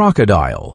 crocodile.